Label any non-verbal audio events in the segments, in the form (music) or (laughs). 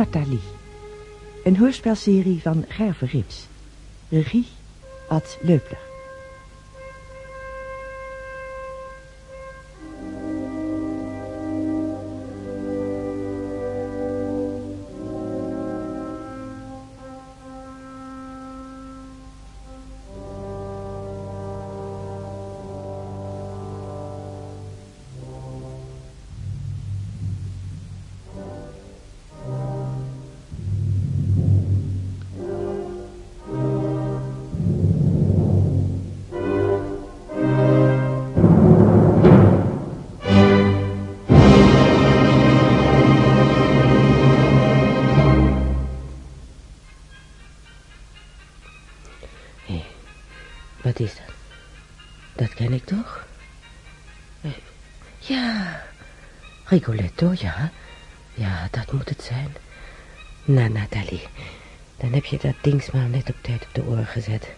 Nathalie. Een hoorspelserie van Gerve Rips. Regie Ad Leupler. Toch? Eh, Ja, Rigoletto, ja. Ja, dat moet het zijn. Nou, Nathalie, dan heb je dat dings maar net op tijd op de oren gezet.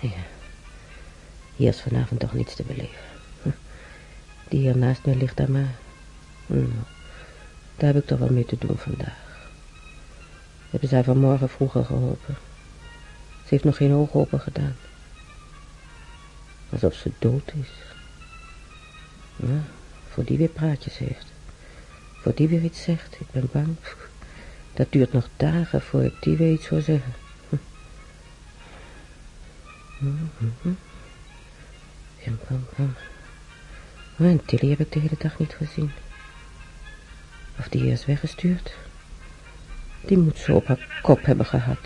Ja, hier is vanavond toch niets te beleven. Die hier naast me ligt daar maar. Nou, daar heb ik toch wel mee te doen vandaag. Hebben zij vanmorgen vroeger geholpen. Ze heeft nog geen ogen open gedaan. Alsof ze dood is. Ja, voor die weer praatjes heeft. Voor die weer iets zegt. Ik ben bang. Dat duurt nog dagen voor ik die weer iets zou zeggen. Bam, bam. Oh, en Tilly heb ik de hele dag niet gezien. Of die is weggestuurd. Die moet zo op haar kop hebben gehad.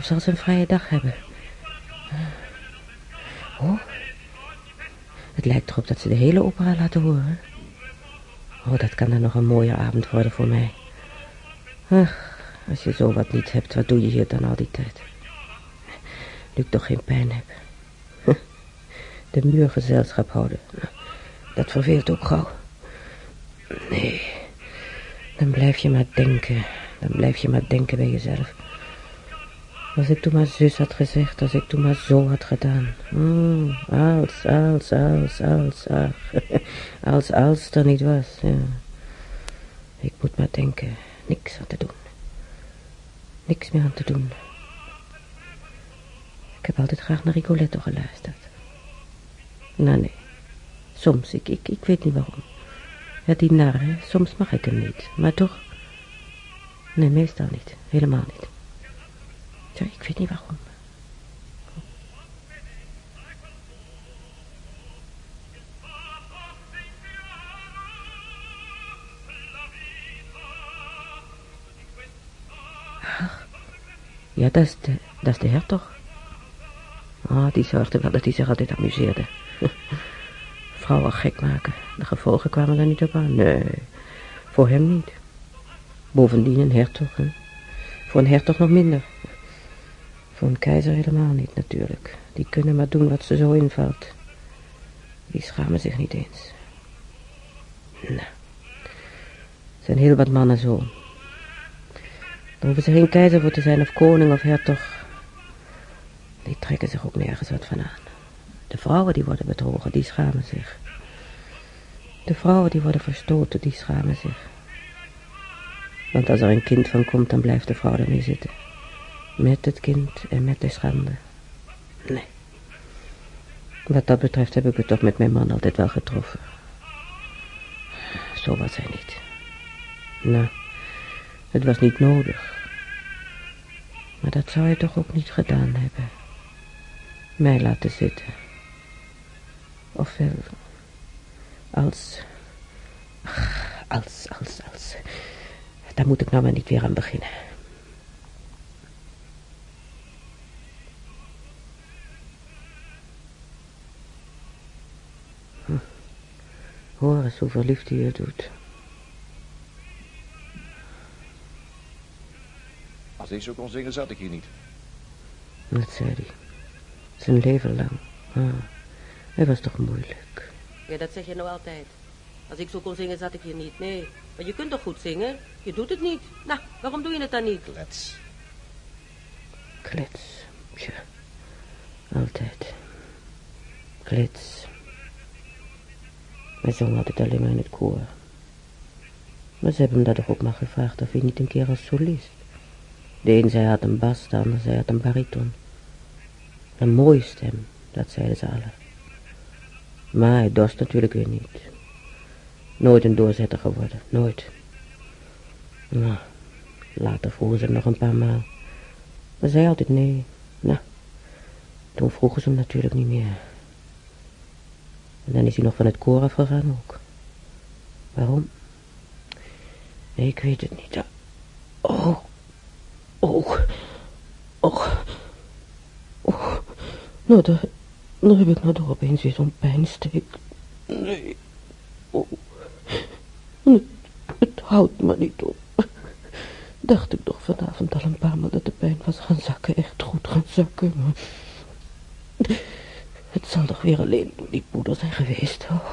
Of zal ze een vrije dag hebben. Oh, het lijkt erop dat ze de hele opera laten horen. Oh, dat kan dan nog een mooie avond worden voor mij. Ach, als je zo wat niet hebt, wat doe je hier dan al die tijd? Nu ik toch geen pijn heb. (laughs) De muur gezelschap houden. Dat verveelt ook gauw. Nee, dan blijf je maar denken. Dan blijf je maar denken bij jezelf. Als ik toen maar zus had gezegd, als ik toen maar zo had gedaan. Hmm, als, als, als, als, ach. (laughs) als, als er niet was, ja. Ik moet maar denken, niks aan te doen. Niks meer aan te doen. Ik heb altijd graag naar Rigoletto geluisterd. Nou nee, soms, ik, ik, ik weet niet waarom. Ja, die nar, soms mag ik hem niet, maar toch... Nee, meestal niet, helemaal niet. Ja, ik weet niet waarom. Ja, dat is de, dat is de hertog. Ah, die zorgde wel dat hij zich altijd amuseerde. (laughs) Vrouwen gek maken. De gevolgen kwamen er niet op aan. Nee, voor hem niet. Bovendien een hertog, hè. Voor een hertog nog minder. Voor een keizer helemaal niet, natuurlijk. Die kunnen maar doen wat ze zo invalt. Die schamen zich niet eens. Nou, er zijn heel wat mannen zo. Daar hoeven ze geen keizer voor te zijn of koning of hertog. Die trekken zich ook nergens wat van aan. De vrouwen die worden bedrogen, die schamen zich. De vrouwen die worden verstoten, die schamen zich. Want als er een kind van komt, dan blijft de vrouw ermee zitten. Met het kind en met de schande. Nee. Wat dat betreft heb ik het toch met mijn man altijd wel getroffen. Zo was hij niet. Nou, het was niet nodig. Maar dat zou hij toch ook niet gedaan hebben. Mij laten zitten. Ofwel, als... Als, als, als... Daar moet ik nou maar niet weer aan beginnen. Hoor eens hoe verliefd hij het doet. Als ik zo kon zingen, zat ik hier niet. Dat zei hij. Zijn leven lang. Ah, hij was toch moeilijk. Ja, dat zeg je nou altijd. Als ik zo kon zingen, zat ik hier niet. Nee, maar je kunt toch goed zingen? Je doet het niet. Nou, waarom doe je het dan niet? Klets. Klets. Ja, altijd. Klets. Wij zongen altijd alleen maar in het koor. Maar ze hebben hem daar toch ook maar gevraagd of hij niet een keer als solist. De een zei hij had een bas, de ander zei had een bariton. Een mooie stem, dat zeiden ze allen. Maar hij dorst natuurlijk weer niet. Nooit een doorzetter geworden, nooit. Nou, later vroegen ze hem nog een paar maal. Maar zei altijd nee. Nou, toen vroegen ze hem natuurlijk niet meer. En dan is hij nog van het koor afgegaan ook. Waarom? Ik weet het niet. Oh, oh, oh, oh. Nou, daar, daar heb ik nou toch opeens weer zo'n pijnsteek. Nee, oh. Het, het houdt me niet op. Dacht ik toch vanavond al een paar maal dat de pijn was gaan zakken, echt goed gaan zakken. Maar... Het zal toch weer alleen door die poeder zijn geweest. Oh,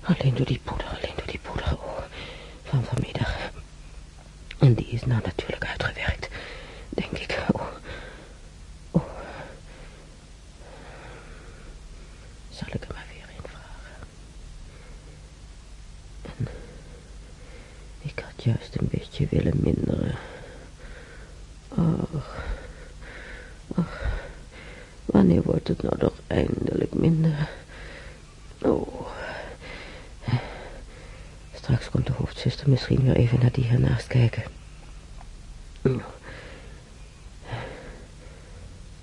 alleen door die poeder, alleen door die poeder. Van vanmiddag. En die is nou natuurlijk uitgewerkt, denk ik. Oh, oh. Zal ik er maar weer in vragen. En ik had juist een beetje willen minderen. Och, och, wanneer wordt het nou eindelijk minder? Oh. Straks komt de hoofdzuster misschien weer even naar die ernaast kijken. Oh,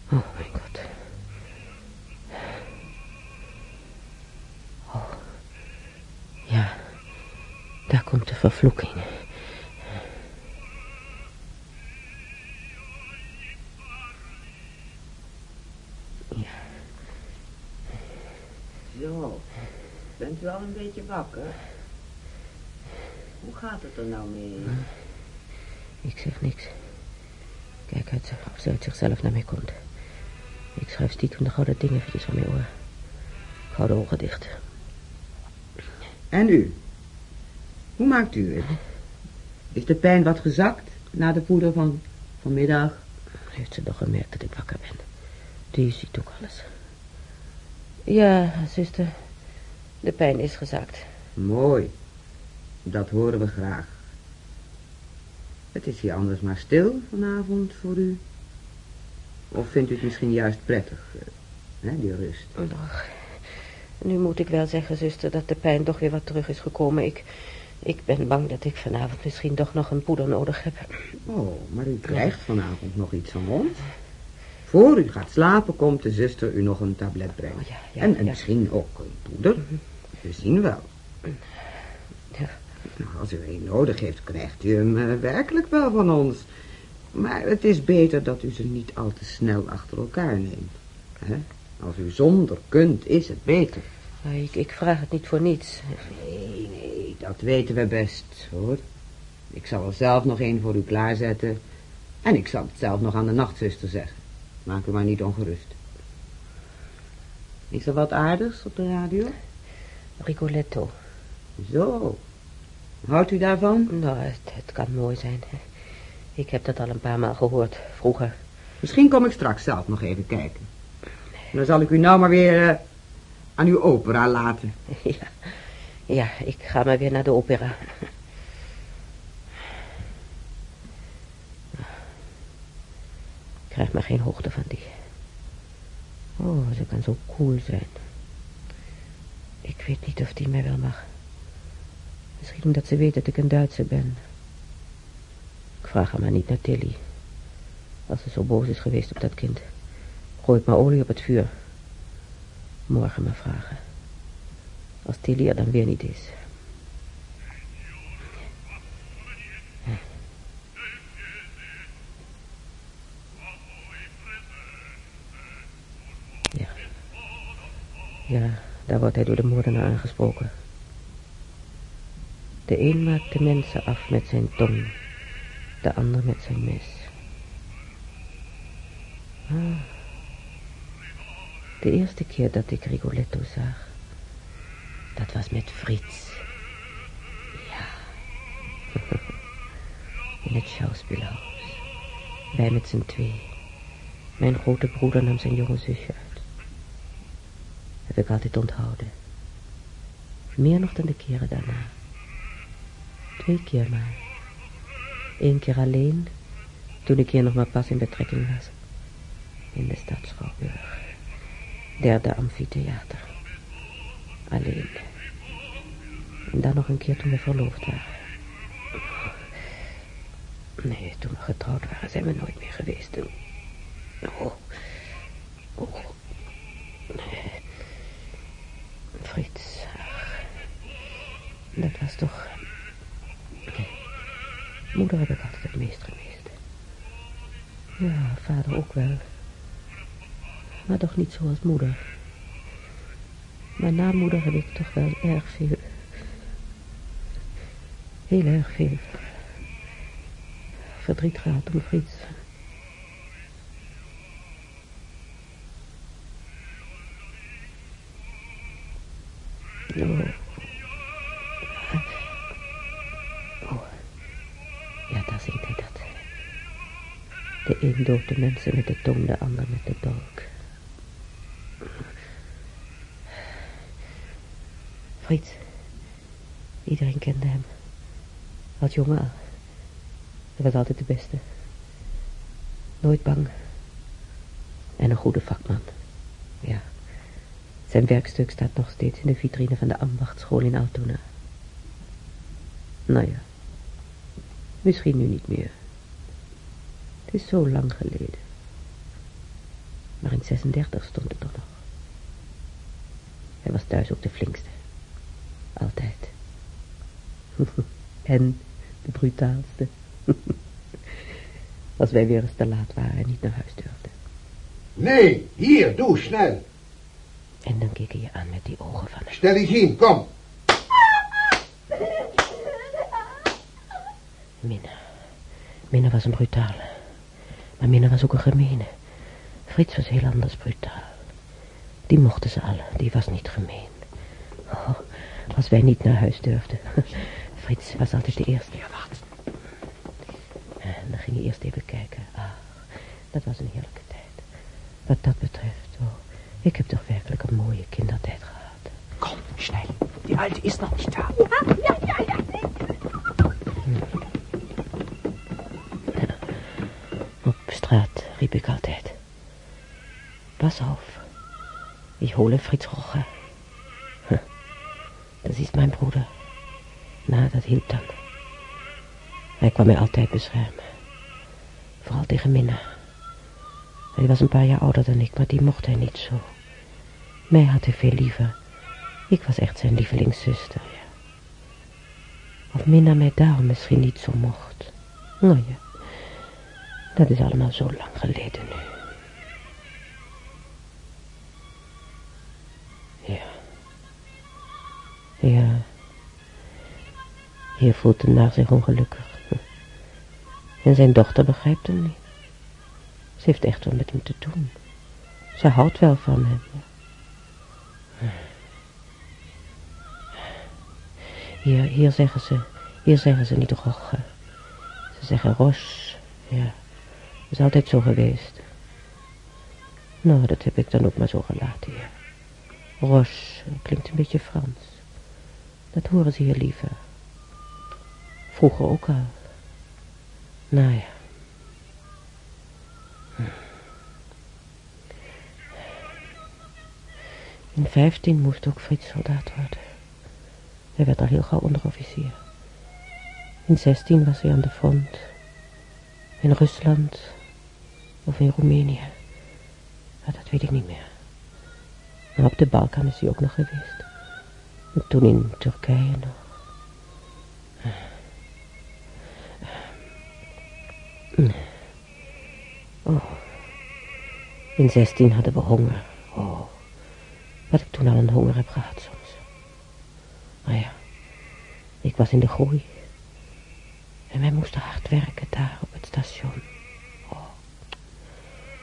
mijn god. Oh, ja, daar komt de vervloeking. Ja. Zo, bent u al een beetje wakker? Hoe gaat het er nou mee? Ik zeg niks. Kijk uit of ze uit zichzelf naar mij komt. Ik schuif stiekem de gouden ding eventjes van mijn oor. Ik hou de ogen dicht. En u? Hoe maakt u het? Is de pijn wat gezakt na de poeder van vanmiddag? Heeft ze nog gemerkt dat ik wakker ben? Die ziet ook alles. Ja, zuster. De pijn is gezakt. Mooi. Dat horen we graag. Het is hier anders maar stil vanavond voor u. Of vindt u het misschien juist prettig, eh, hè, die rust? Och, nu moet ik wel zeggen, zuster, dat de pijn toch weer wat terug is gekomen. Ik, ik ben bang dat ik vanavond misschien toch nog een poeder nodig heb. Oh, maar u krijgt vanavond nog iets van ons. Voor u gaat slapen komt de zuster u nog een tablet brengen. Oh, ja, ja, en, en ja. misschien ook een poeder. We zien wel. Ja. Nou, als u een nodig heeft, krijgt u hem eh, werkelijk wel van ons. Maar het is beter dat u ze niet al te snel achter elkaar neemt. Hè? Als u zonder kunt, is het beter. Ik, ik vraag het niet voor niets. Nee, nee, dat weten we best, hoor. Ik zal er zelf nog een voor u klaarzetten. En ik zal het zelf nog aan de nachtzuster zeggen. Maak u maar niet ongerust. Is er wat aardigs op de radio? Rigoletto. Zo. Houdt u daarvan? Nou, het, het kan mooi zijn. Ik heb dat al een paar maal gehoord, vroeger. Misschien kom ik straks zelf nog even kijken. Dan zal ik u nou maar weer eh, aan uw opera laten. (laughs) Ja, ja, ik ga maar weer naar de opera. Ik krijg maar geen hoogte van die. Oh, ze kan zo cool zijn. Ik weet niet of die mij wel mag. Misschien omdat ze weet dat ik een Duitser ben. Ik vraag haar maar niet naar Tilly. Als ze zo boos is geweest op dat kind. Gooi ik maar olie op het vuur. Morgen maar vragen. Als Tilly er dan weer niet is. Ja. Ja, daar wordt hij door de moordenaar aangesproken. De een maakt de mensen af met zijn tong, de ander met zijn mes. Ah. De eerste keer dat ik Rigoletto zag, dat was met Frits. Ja. (laughs) In het schouwspelhuis. Wij met z'n twee. Mijn grote broeder nam zijn jonge zusje uit. Heb ik altijd onthouden. Meer nog dan de keren daarna. Twee keer maar. Eén keer alleen, toen ik hier nog maar pas in betrekking was. In de stad. Derde amfitheater. Alleen. En dan nog een keer toen we verloofd waren. Nee, toen we getrouwd waren zijn we nooit meer geweest. Toen... Oh. Oh. Nee. Frits. Dat was toch... Moeder heb ik altijd het meest gemist. Ja, vader ook wel. Maar toch niet zoals moeder. Maar na moeder heb ik toch wel erg veel... Heel erg veel... verdriet gehad om Frits. Een de mensen met de tong, de ander met de dolk. Frits. Iedereen kende hem. Als jongen al. Hij was altijd de beste. Nooit bang. En een goede vakman. Ja. Zijn werkstuk staat nog steeds in de vitrine van de ambachtschool in Altona. Nou ja. Misschien nu niet meer. Het is zo lang geleden. Maar in 36 stond het toch nog. Hij was thuis ook de flinkste. Altijd. (laughs) en de brutaalste. (laughs) Als wij weer eens te laat waren en niet naar huis durfden. Nee, hier, doe, snel. En dan keek hij je aan met die ogen van hem. Stel eens in, kom. Minna. Minna was een brutale. Maar Minna was ook een gemene. Frits was heel anders brutaal. Die mochten ze alle, die was niet gemeen. Oh, als wij niet naar huis durfden. (laughs) Frits was altijd de eerste. Ja, wat? En dan ging hij eerst even kijken. Ah, dat was een heerlijke tijd. Wat dat betreft, oh, ik heb toch werkelijk een mooie kindertijd gehad. Kom, schnell. Die Alte ist noch nicht da. Op straat riep ik altijd. Pas auf, ich hole Fritz Rocher. Huh, Dat is mijn broeder. Nou, dat hielp dan. Hij kwam mij altijd beschermen. Vooral tegen Minna. Hij was een paar jaar ouder dan ik, maar die mocht hij niet zo. Mij had hij veel liever. Ik was echt zijn lievelingszuster, ja. Of Minna mij daarom misschien niet zo mocht. Nou ja, dat is allemaal zo lang geleden nu. Ja. Ja. Hier voelt de naar zich ongelukkig. (laughs) En zijn dochter begrijpt hem niet. Ze heeft echt wel met hem te doen. Ze houdt wel van hem. Hier, hier zeggen ze, hier zeggen ze niet Roche. Ze zeggen Roche, ja. Is altijd zo geweest. Nou, dat heb ik dan ook maar zo gelaten, ja. Roche, klinkt een beetje Frans. Dat horen ze hier liever. Vroeger ook al. Nou ja. In vijftien moest ook Frits soldaat worden. Hij werd al heel gauw onderofficier. In zestien was hij aan de front. In Rusland of in Roemenië. Maar dat weet ik niet meer. Maar op de Balkan is hij ook nog geweest. En toen in Turkije nog. Oh. In zestien hadden we honger. Oh. Wat ik toen al een honger heb gehad soms. Maar ja, ik was in de groei. En wij moesten hard werken daar op het station.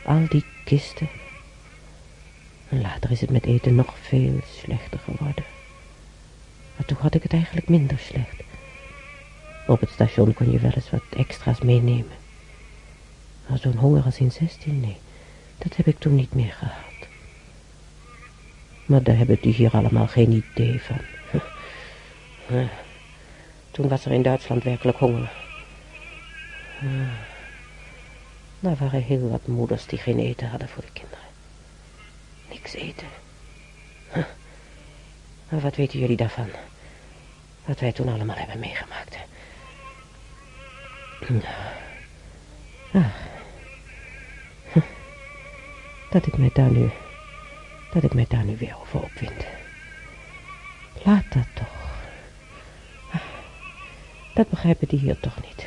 Al die kisten. En later is het met eten nog veel slechter geworden. Maar toen had ik het eigenlijk minder slecht. Op het station kon je wel eens wat extra's meenemen. Zo'n honger als in zestien, nee, dat heb ik toen niet meer gehad. Maar daar hebben die hier allemaal geen idee van. (laughs) Toen was er in Duitsland werkelijk honger. Ah. Er waren heel wat moeders die geen eten hadden voor de kinderen. Niks eten. Wat weten jullie daarvan? Wat wij toen allemaal hebben meegemaakt. Ah. Huh. Dat ik mij daar nu... Dat ik mij daar nu weer over opwind. Laat dat toch. Ah. Dat begrijpen die hier toch niet.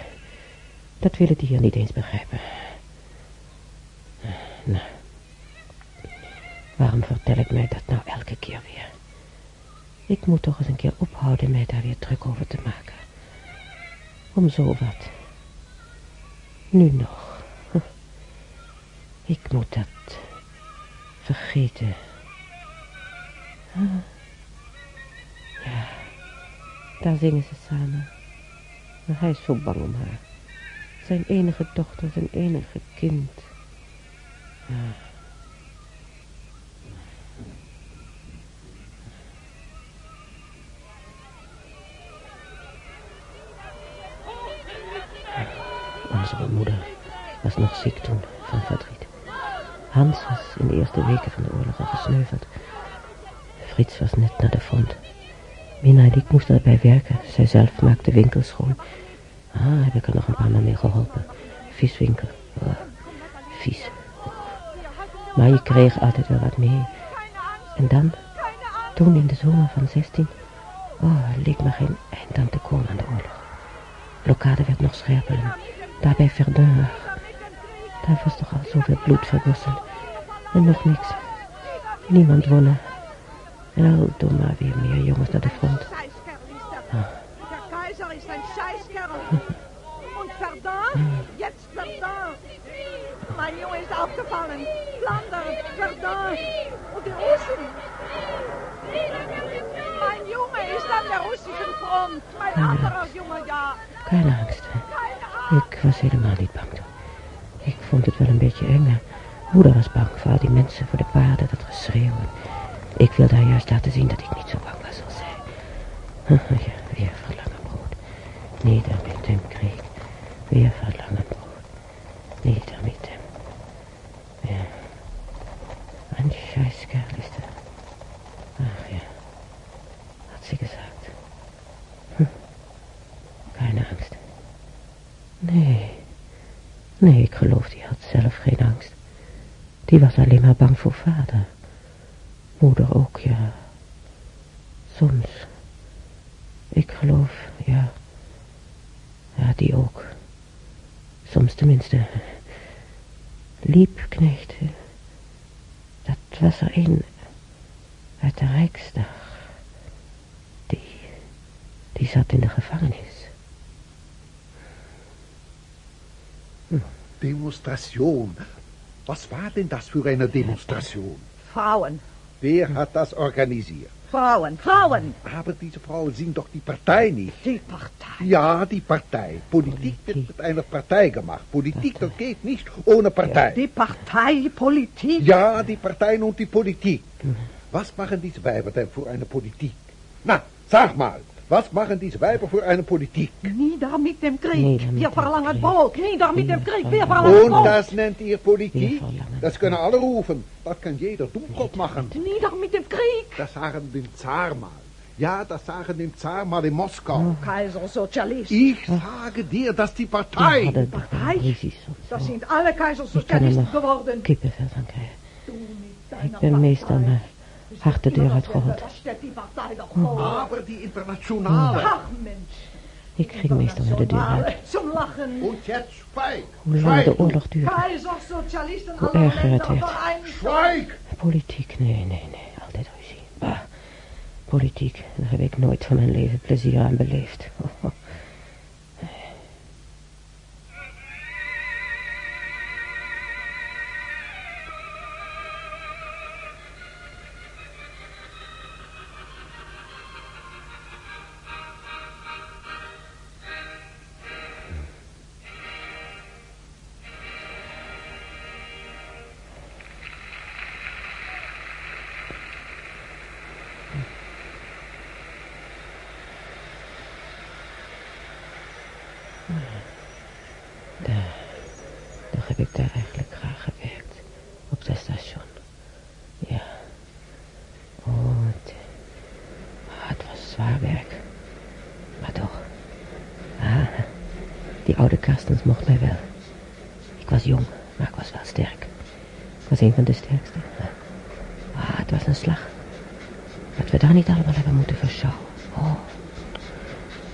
Dat willen die hier niet eens begrijpen. Waarom vertel ik mij dat nou elke keer weer? Ik moet toch eens een keer ophouden mij daar weer druk over te maken. Om zo wat. Nu nog. (laughs) Ik moet dat vergeten. Ja, daar zingen ze samen. Maar hij is zo bang om haar. Zijn enige dochter, zijn enige kind. Onze moeder was nog ziek toen van verdriet. Hans was in de eerste weken van de oorlog al gesneuveld. Frits was net naar de front. Mina en ik moesten erbij werken. Zij zelf maakte winkels schoon. Ah, heb ik er nog een paar maal mee geholpen. Viswinkel. Oh, vies. Maar je kreeg altijd wel wat mee. En dan, toen in de zomer van 16... Oh, leek me geen eind aan te komen aan de oorlog. Blokkade werd nog scherper en daarbij Verdun. Daar was toch al zoveel bloed vergossen. En nog niks. Niemand wonnen. En al door maar weer meer jongens naar de front. Und Verdun, jetzt Verdun. Mein Junge ist aufgefallen. Flandern, Verdun. Und die Russen. Mein Junge ist an der russischen Front. Mein anderer Junge, ja. Keine angst. Ik was helemaal niet bang toen. Ik vond het wel een beetje eng. Moeder was bang voor al die mensen, voor de paarden, dat geschreeuw. Ik wilde haar juist laten zien dat ik niet zo bang was als zij. (laughs) Ja, weer verlangen brood. Nieder mit dem Krieg. Weer verlangen brood. Nieder mit dem. Ja. Ein Scheißkerl ist er. Ach ja. Hat sie gesagt. Hm. Keine Angst. Nee. Nee, ik geloof die had zelf geen angst. Die was alleen maar bang voor vader. Moeder ook, ja. Soms. Ik geloof, ja. Ja, die ook. Soms tenminste. Liebknecht. Dat was er een uit de Rijksdag. Die, die zat in de gevangenis. Demonstration. Was war denn das für eine Demonstration? Frauen, Wer hat das organisiert? Frauen, Frauen. Aber diese Frauen sind doch die Partei nicht. Die Partei. Ja, die Partei. Politik wird mit einer Partei gemacht. Politik, das geht nicht ohne Partei. Die Partei, Politik. Ja, die Parteien und die Politik. Was machen diese Weiber denn für eine Politik? Na, sag mal, was machen diese Weiber für eine Politik? Nieder mit dem Krieg. Nieder mit Wir verlangen. Brot. Nieder mit dem Krieg. Wir verlangen verlangen Und Brot. das nennt ihr Politik? Das können alle rufen. Das kann jeder Dummkopf machen. Nieder mit dem Krieg. Das sagen dem Zar mal. Ja, das sagen dem Zar mal in Moskau. Kaiser, Sozialist. Ich sage dir, dass die Die Partei... hadden Partei? Das sind alle geworden. kippenvel van krijgen. Du mit Ik deiner ben meestal. Hart de deur uitgehold. Steht die Internationale. Ach, Mensch. Ik ging meestal naar de deur uit. Hoe lang de oorlog duurde. Hoe alle erger het werd. Politiek, nee, nee, nee. Altijd ruzie. Bah. Politiek, daar heb ik nooit van mijn leven plezier aan beleefd. (laughs) was een van de sterkste. Ah, het was een slag. Dat we daar niet allemaal hebben moeten verschouwen. Oh,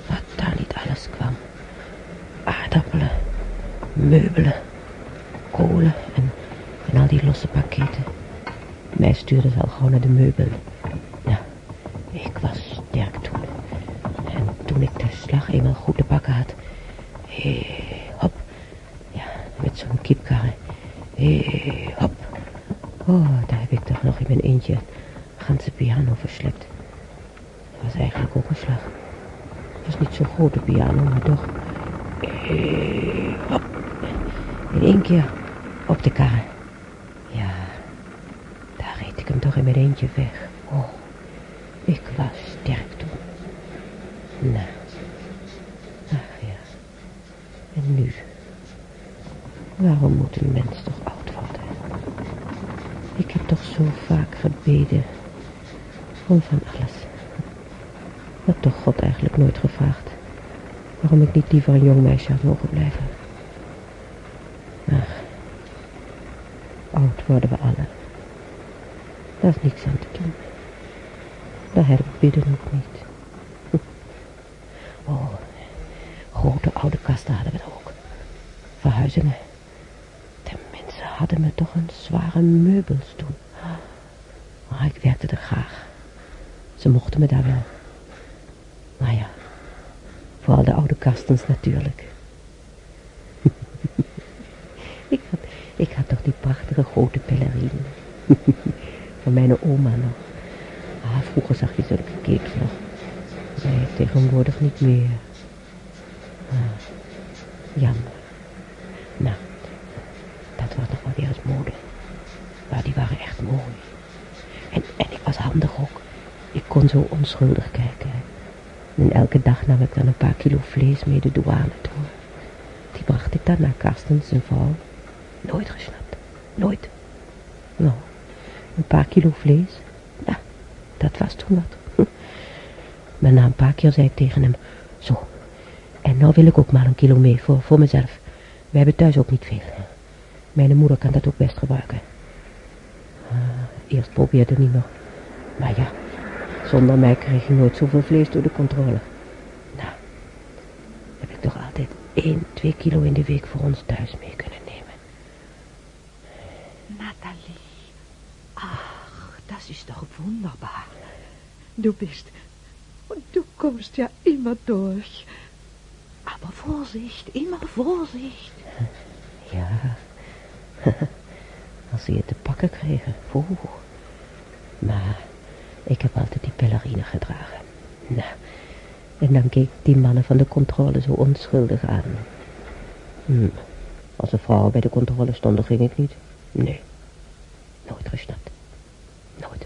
wat daar niet alles kwam. Aardappelen, meubelen, kolen en, al die losse pakketten. Mij stuurde ze al gewoon naar de meubelen. Ja, ik was sterk toen. En toen ik de slag eenmaal goed te pakken had... Hé, hop. Ja, met zo'n kiepkarre. Hé, hop. Oh, daar heb ik toch nog in mijn eentje een ganse piano verslept. Dat was eigenlijk ook een slag. Het was niet zo'n grote piano, maar toch... Hé, hop. In één keer op de karre. Ja, daar reed ik hem toch in mijn eentje weg. Oh, ik was sterk toen. Nou, ach ja. En nu? Waarom moet een mens toch oud worden? Ik heb toch zo vaak gebeden. Van alles. Maar toch God eigenlijk nooit gevraagd. Waarom ik niet liever een jong meisje had mogen blijven. Ach. Oud worden we alle. Daar is niks aan te doen. Daar we bidden ook niet. (laughs) Oh, grote oude kasten hadden we ook. Verhuizingen. De mensen hadden me toch een zware meubels. Maar ik werkte er graag. Ze mochten me daar wel. Maar ja, vooral de oude kastens natuurlijk. (laughs) ik, had, ik had toch die prachtige grote pellerine. (laughs) Van mijn oma nog. Ah, vroeger zag je zulke capes nog. Nee, tegenwoordig niet meer. Ah. Nou, dat was nog wel weer eens mode. Maar die waren echt mooi. En, en ik was handig ook. Ik zo onschuldig kijken. En elke dag nam ik dan een paar kilo vlees mee de douane toe. Die bracht ik dan naar Karstens en vrouw. Nooit gesnapt. Nooit. Nou, een paar kilo vlees. Ja, dat was toen wat. (laughs) Maar na een paar keer zei ik tegen hem, zo, en nou wil ik ook maar een kilo mee voor, voor mezelf. We hebben thuis ook niet veel. Mijn moeder kan dat ook best gebruiken. Ah, eerst probeerde hij nog. Maar ja, zonder mij kreeg hij nooit zoveel vlees door de controle. Nou, heb ik toch altijd één, twee kilo in de week voor ons thuis mee kunnen nemen. Natalie. Ach, das ist doch wunderbar. Du bist... Du kommst ja immer durch. Aber Vorsicht, immer Vorsicht. Ja, (laughs) als ze je te pakken kregen. Oeh. Maar ik heb altijd die pellerine gedragen. Nou, en dan keek die mannen van de controle zo onschuldig aan. Hm. Als er vrouwen bij de controle stonden, ging ik niet. Nee, nooit gesnapt. Nooit.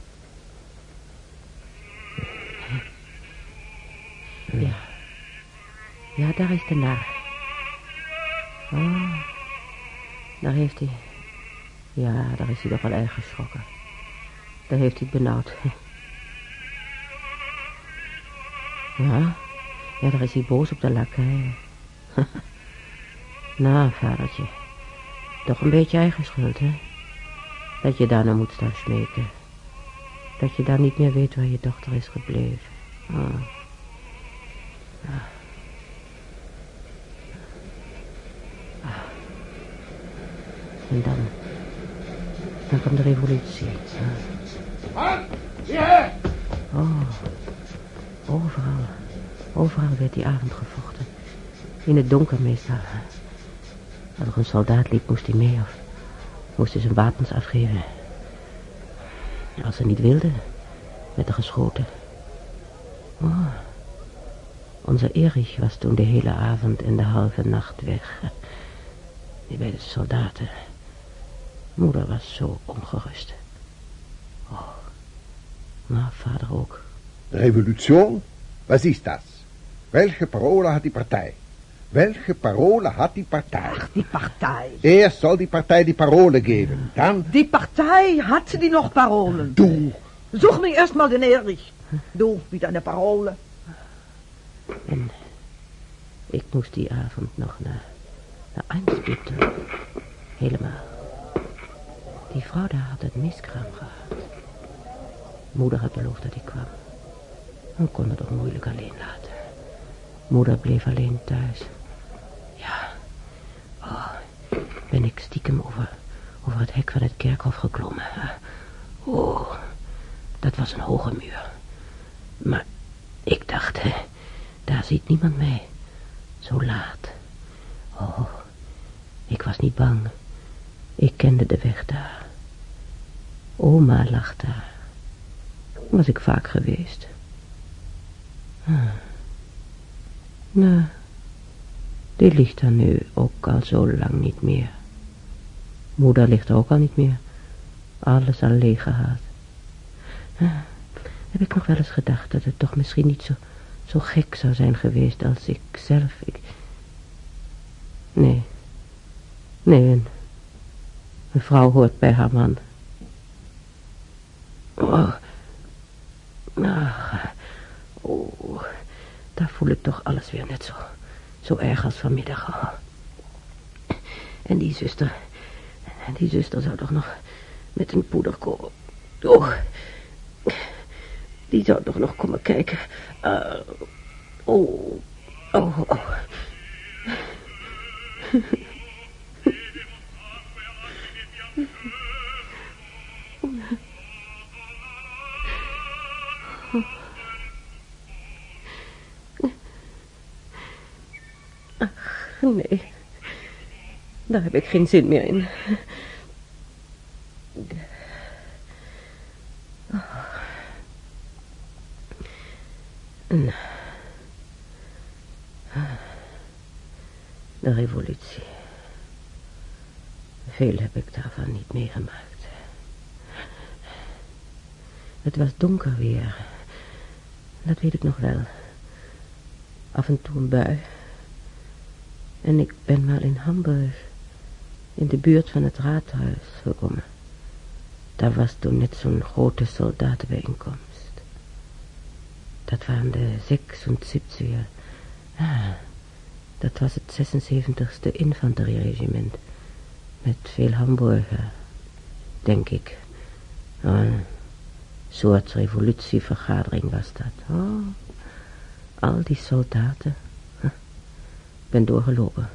Ja. Ja, daar is de nar. Oh, daar heeft hij... Ja, daar is hij toch wel erg geschrokken. Daar heeft hij het benauwd. (laughs) Ja, ja, daar is hij boos op de lakij. (laughs) nou, vadertje. Toch een beetje eigen schuld, hè? Dat je daar nou moet staan smeken. Dat je daar niet meer weet waar je dochter is gebleven. Ah. Ah. En dan... Dan kwam de revolutie. Ah. Hierher! Overal, overal werd die avond gevochten. In het donker meestal. Als er een soldaat liep, moest hij mee of moest hij zijn wapens afgeven. Als ze niet wilden, werd er geschoten. Oh, onze Erich was toen de hele avond en de halve nacht weg. Die bij de soldaten. Moeder was zo ongerust. Oh, maar vader ook. Revolution? Was ist das? Welche Parole hat die Partei? Welche Parole hat die Partei? Die Partei. Eerst soll die Partei die Parole geben. Dann Die Partei hat die noch Parolen. du. Such mir erst mal den Erich. Du, mit deiner Parole. En ik moest die avond nog naar, naar toe. Helemaal. Die vrouw daar had het miskraam gehad. Moeder had beloofd dat ik kwam. We konden toch moeilijk alleen laten. Moeder bleef alleen thuis. Ja. Oh, ben ik stiekem over, over het hek van het kerkhof geklommen. Oh, dat was een hoge muur. Maar ik dacht, hè, daar ziet niemand mij. Zo laat. Oh, ik was niet bang. Ik kende de weg daar. Oma lag daar. Was ik vaak geweest. Nou, die ligt er nu ook al zo lang niet meer. Moeder ligt er ook al niet meer. Alles al leeg gehad. Heb ik nog wel eens gedacht dat het toch misschien niet zo, zo gek zou zijn geweest als ik zelf... Ik... Nee. Nee, een, een vrouw hoort bij haar man. Oh. Ach, oh, daar voel ik toch alles weer net zo, zo erg als vanmiddag. Oh. En die zuster, die zuster zou toch nog met een poeder komen. Oh, die zou toch nog komen kijken. Uh, oh, oh, oh. Ach, (laughs) nee. Daar heb ik geen zin meer in. De revolutie. Veel heb ik daarvan niet meegemaakt. Het was donker weer. Dat weet ik nog wel. Af en toe een bui. En ik ben wel in Hamburg, in de buurt van het raadhuis gekomen. Daar was toen net zo'n grote soldatenbijeenkomst. Dat waren de 76 Ah, dat was het 76ste infanterieregiment. Met veel Hamburger, denk ik. Oh, een soort revolutievergadering was dat. Oh, al die soldaten. Ben doorgelopen.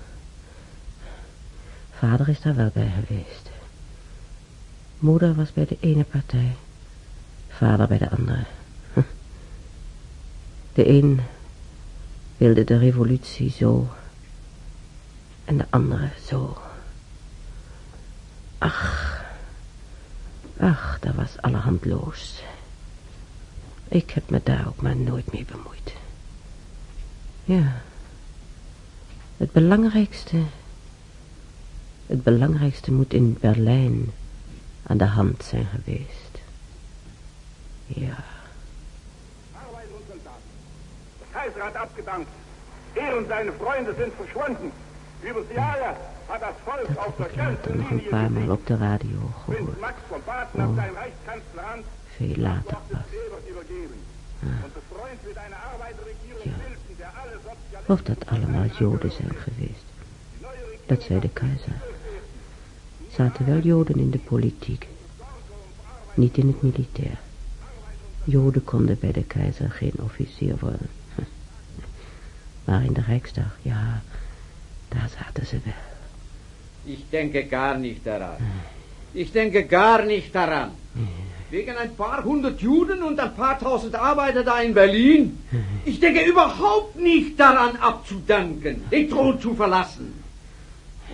Vader is daar wel bij geweest. Moeder was bij de ene partij. Vader bij de andere. De een wilde de revolutie zo. En de andere zo. Ach. Ach, daar was allerhand los. Ik heb me daar ook maar nooit mee bemoeid. Ja. Het belangrijkste... Het belangrijkste moet in Berlijn aan de hand zijn geweest. Ja. Kaiser hat abgedankt. Er und seine Freunde sind verschwunden. Über die Jahre hat das Volk Dat auf heb der ganzen nog een paar maal gesehen. op de radio gehoord. Max von Baden hat Oh. seinem Reichskanzleramt Veel later pas. Und Arbeiterregierung Ja. Of dat allemaal Joden zijn geweest. Dat zei de keizer. Zaten wel Joden in de politiek. Niet in het militair. Joden konden bij de keizer geen officier worden. (laughs) Maar in de Rijksdag, ja, daar zaten ze wel. Ich denke gar nicht daran. Ich denke gar nicht daran. Wegen ein paar hundert Juden und ein paar tausend Arbeiter da in Berlin. Ich denke überhaupt nicht daran abzudanken, den Thron zu verlassen.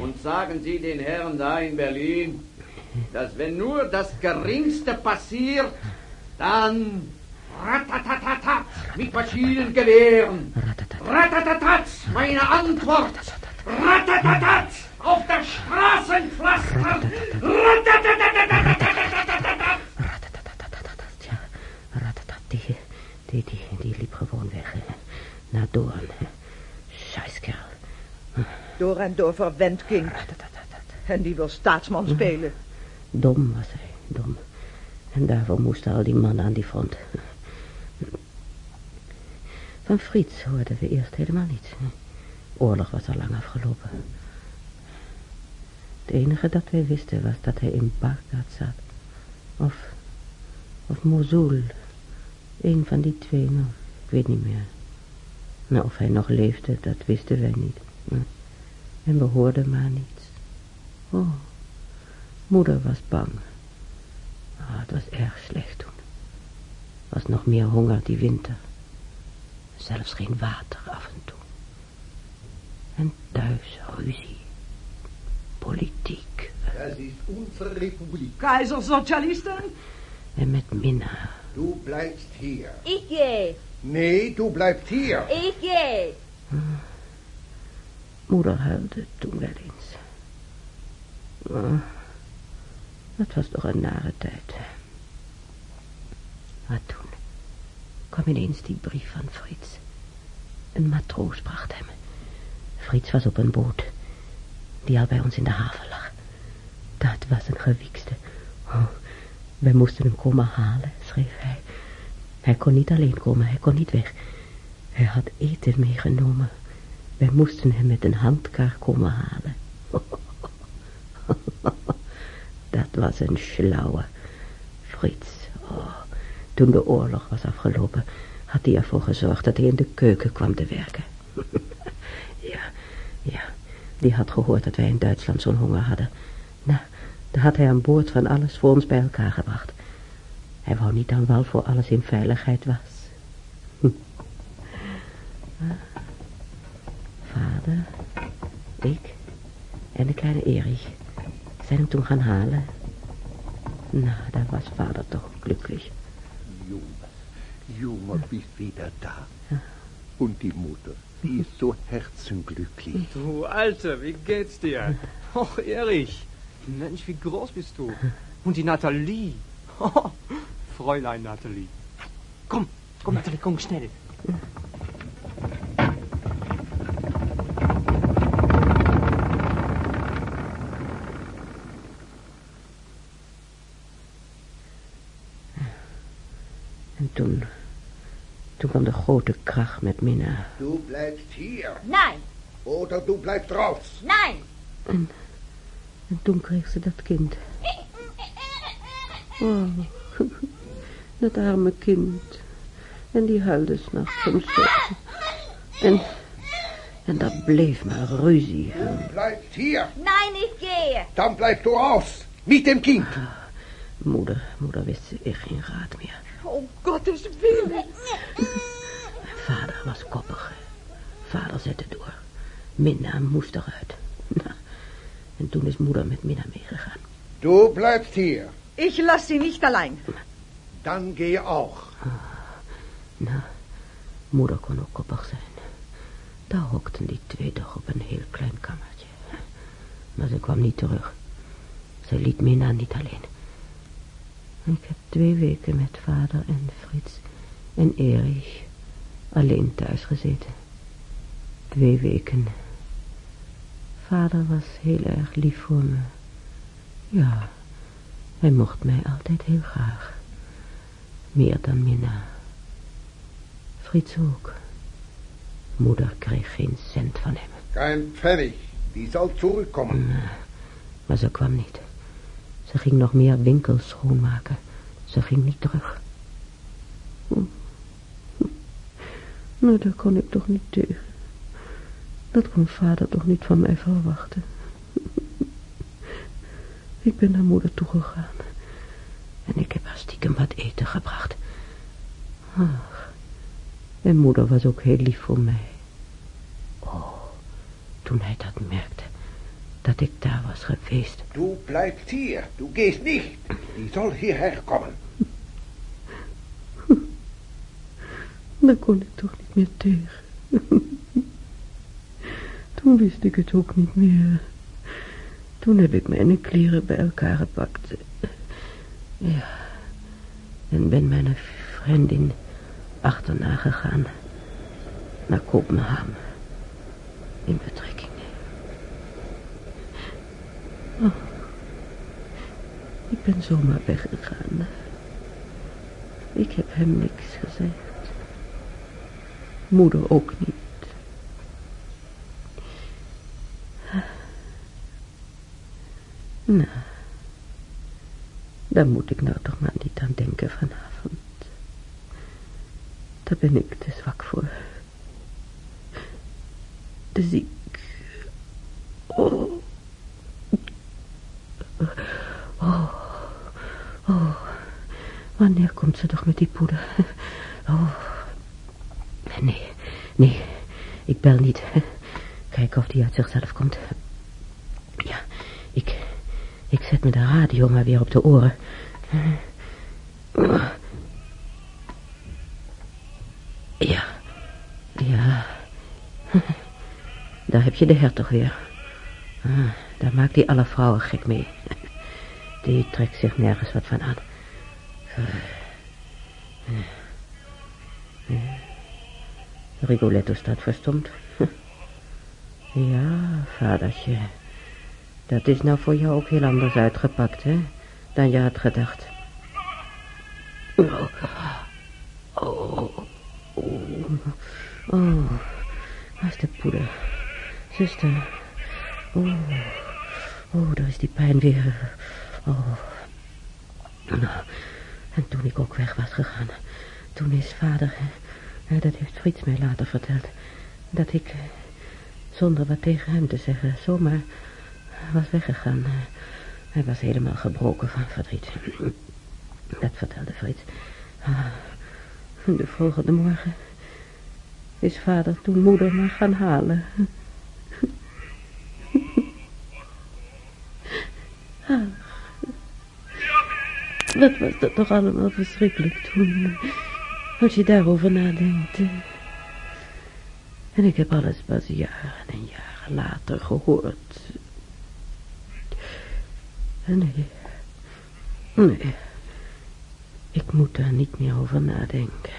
Und sagen Sie den Herren da in Berlin, dass wenn nur das Geringste passiert, dann ratatatatat mit Maschinengewehren. Ratatatat, meine Antwort. Ratatatat, auf das Straßenpflaster. Ratatatat. Die, die, die liep gewoon weg. hè. Naar Doorn. hè. Scheißkerl. Door en door verwend kind. En die wil staatsman spelen. Dom was hij, dom. En daarvoor moesten al die mannen aan die front. Van Frits hoorden we eerst helemaal niets. Oorlog was al lang afgelopen. Het enige dat wij wisten was dat hij in Bagdad zat. Of, of Mosul. Een van die twee, nou, ik weet niet meer. Nou, of hij nog leefde, dat wisten wij niet. En we hoorden maar niets. Oh, moeder was bang. Ah, het was erg slecht toen. Er was nog meer honger die winter. Zelfs geen water af en toe. En thuis ruzie. Politiek. Das ist unsere Republik. Keizersocialisten? En met Minna. Du bleibst hier. Ich gehe. Nee, du bleibst hier. Ich gehe. Moeder huilde toen wel eens. Maar dat was toch een nare tijd. Maar toen kwam ineens die brief van Frits. Een matroos bracht hem. Frits was op een boot die al bij ons in de haven lag. Dat was een gewiekste. Oh, wij moesten hem komen halen, schreef hij. Hij kon niet alleen komen, hij kon niet weg. Hij had eten meegenomen. Wij moesten hem met een handkar komen halen. (laughs) Dat was een slauwe. Frits, oh, toen de oorlog was afgelopen, had hij ervoor gezorgd dat hij in de keuken kwam te werken. (laughs) ja, ja, die had gehoord dat wij in Duitsland zo'n honger hadden. Nou, daar had hij aan boord van alles voor ons bij elkaar gebracht. Hij wou niet dan wel voor alles in veiligheid was. (laughs) Vader, ik en de kleine Erich zijn hem toen gaan halen. Nou, daar was vader toch glücklich. Junge, Junge, bist wieder da. Und die Mutter, die ist so herzenglücklich. Du Alter, wie geht's dir? Och, Erich. Mensch, wie groß bist du? (laughs) Und die Nathalie. Oh, (laughs) Fräulein Nathalie. Komm, komm Nathalie, komm schnell. En toen, toen kwam de grote kracht met Minna. Du bleibst hier. Nein, Oder du bleibst raus. nein. En, en toen kreeg ze dat kind. Oh, (laughs) dat arme kind. En die huilde s'nachts om zo. En, en dat bleef maar ruzie. Bleibst hier. Nein, ich gehe. Dan bleibst du raus. Mit dem Kind. Moeder, moeder wist echt geen raad meer. Oh, Gottes Willen. Vader was koppig. Vader zette door. Minna moest eruit. Nou, en toen is moeder met Minna meegegaan. Du bleibst hier. Ich lass sie nicht allein. Dan gehe auch. Nou, moeder kon ook koppig zijn. Daar hokten die twee toch op een heel klein kamertje. Maar ze kwam niet terug. Ze liet Minna niet alleen. Ik heb twee weken met vader en Frits en Erich alleen thuis gezeten. Twee weken. Vader was heel erg lief voor me. Ja, hij mocht mij altijd heel graag. Meer dan Minna. Frits ook. Moeder kreeg geen cent van hem. Kein Pfennig. Die zal zurückkommen. Maar ze kwam niet. Ze ging nog meer winkels schoonmaken. Ze ging niet terug. Hm. Nou, daar kon ik toch niet tegen. Dat kon vader toch niet van mij verwachten. Ik ben naar moeder toegegaan. En ik heb haar stiekem wat eten gebracht. Ach, en moeder was ook heel lief voor mij. Oh, toen hij dat merkte, dat ik daar was geweest. Du bleibst hier. Du gehst nicht. Die soll hierher kommen. (laughs) Daar kon ik toch niet meer tegen. (laughs) Toen wist ik het ook niet meer. Toen heb ik mijn kleren bij elkaar gepakt. Ja. En ben mijn vriendin achterna gegaan. Naar Kopenhagen. In betrekking. Oh. Ik ben zomaar weggegaan. Ik heb hem niks gezegd. Moeder ook niet. Nou, moet ik nou toch maar niet aan denken vanavond. Daar ben ik te zwak voor. Te ziek. Oh. Oh. Oh. Wanneer komt ze toch met die poeder? Oh. Nee, nee. Ik bel niet. Kijken of die uit zichzelf komt. Zet me de radio maar weer op de oren. Ja. Ja. Daar heb je de hertog weer. Ah, daar maakt die alle vrouwen gek mee. Die trekt zich nergens wat van aan. Rigoletto staat verstomd. Ja, vadertje. Dat is nou voor jou ook heel anders uitgepakt, hè? Dan je had gedacht. Oh, oh, oh. Waar is de poeder? Zuster. Oh, oh, daar is die pijn weer. Oh. En toen ik ook weg was gegaan, toen is vader, dat heeft Frits mij later verteld, dat ik, zonder wat tegen hem te zeggen, zomaar was weggegaan. Hij was helemaal gebroken van verdriet. Dat vertelde Frits. Ah, de volgende morgen is vader toen moeder maar gaan halen. Ach, wat was dat toch allemaal verschrikkelijk toen. Als je daarover nadenkt. En ik heb alles pas jaren en jaren later gehoord. Nee. Nee. Ik moet daar niet meer over nadenken.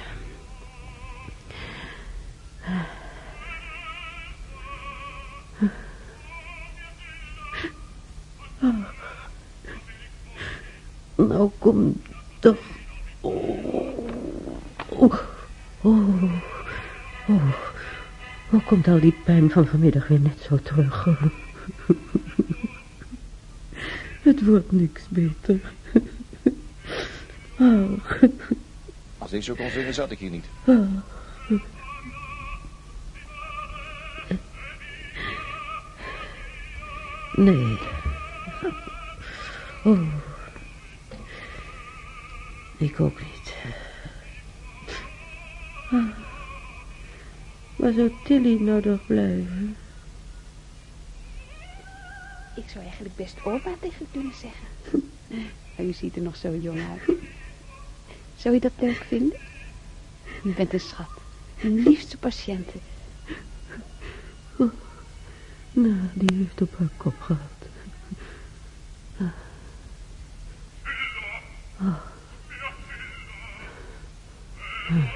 Nou, kom toch. Oh. Oh. Oh. Oh. Hoe komt al die pijn van vanmiddag weer net zo terug? Het wordt niks beter. (laughs) Oh. Als ik zo kon zingen, zat ik hier niet. Oh. Nee. Oh. Ik ook niet. Ah. Waar zou Tilly nou toch blijven? Best opa tegen kunnen zeggen. (laughs) Maar u ziet er nog zo jong uit. Zou je dat leuk vinden? U bent een schat. Mijn liefste patiënte. Nou, die heeft op haar kop gehad. Ah. Oh. Ah.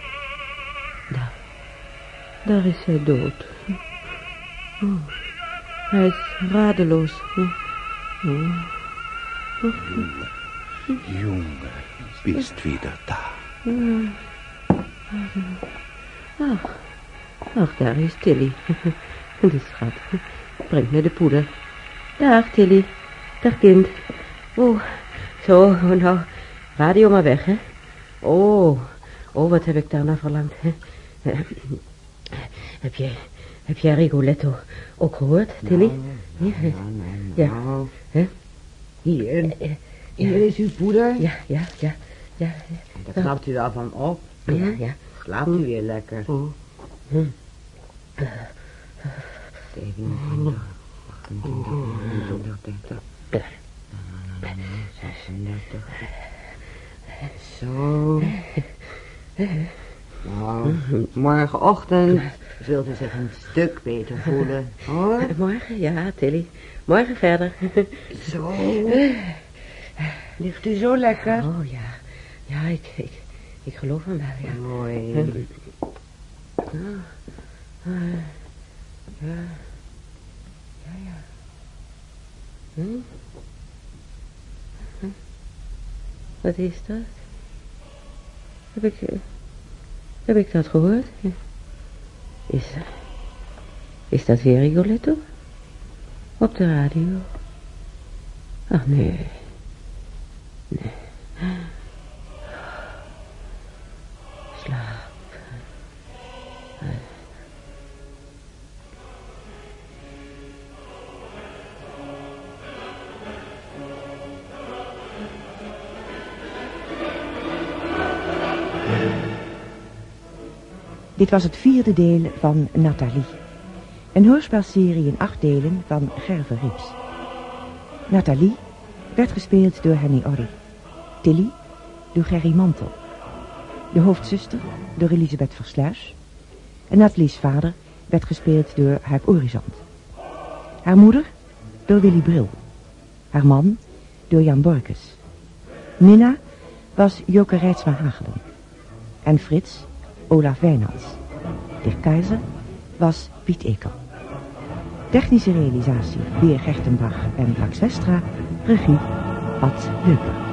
Daar. Daar is zij dood. Oh. Hij is radeloos. Junge, bist wieder da. Ach, ach, daar is Tilly. (laughs) Die schat. Breng me de poeder. Dag, Tilly. Dag, kind. Oh, zo, nou, radio maar weg, hè. Oh, oh, wat heb ik daar nou verlangd, hè. Heb jij, heb jij Rigoletto ook gehoord, Tilly? Nou, ja, ja. nou. Hè? Hier, hier is uw poeder. Ja, ja, ja. ja. Daar knapt u wel van op. Ja, ja. Slaapt u weer lekker. 27, 28, 29, 30. 36. Zo. Nou, morgenochtend zult u zich een stuk beter voelen, (laughs) hoor. Morgen, ja, Tilly. Morgen verder. (laughs) Zo. Ligt u zo lekker? Oh, ja. Ja, ik, ik, ik geloof hem wel, ja. Mooi. Ah, ah, ja. Ja, ja. Hm? Hm? Wat is dat? Heb ik... Heb ik dat gehoord? Is... Is dat weer Rigoletto? Op de radio? Ach. Nee. Dit was het vierde deel van Nathalie. Een hoorspelserie in acht delen van Gerve Rips. Nathalie werd gespeeld door Henny Orry. Tilly door Gerry Mantel. De hoofdzuster door Elisabeth Versluis. En Nathalie's vader werd gespeeld door Huip Orizant. Haar moeder door Willy Bril. Haar man door Jan Borkes. Minna was Joke Rijtsma Hagelen. En Frits Olaf Wijnands. De keizer was Piet Ekel. Technische realisatie Beer Gertenbach en Max Westra. Regie Ad Leuper.